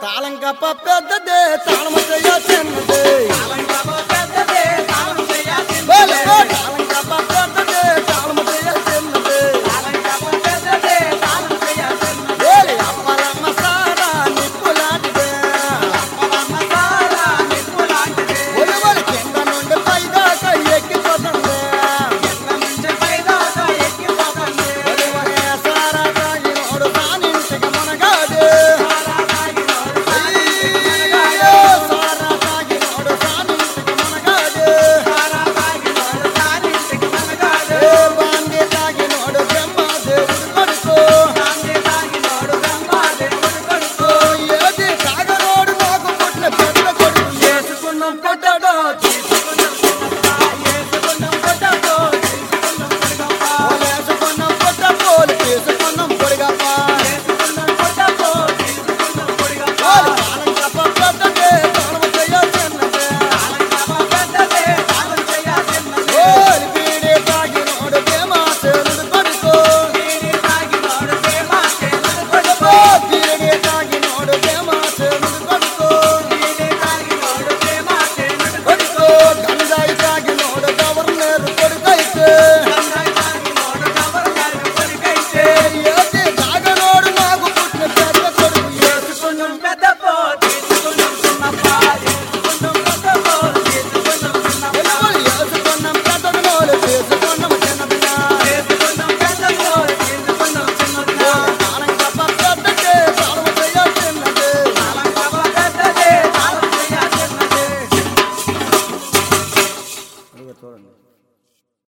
తాళం కప్ప పెద్దదే తాళమయ్య చిన్నదే తాళం కప్ప 当然。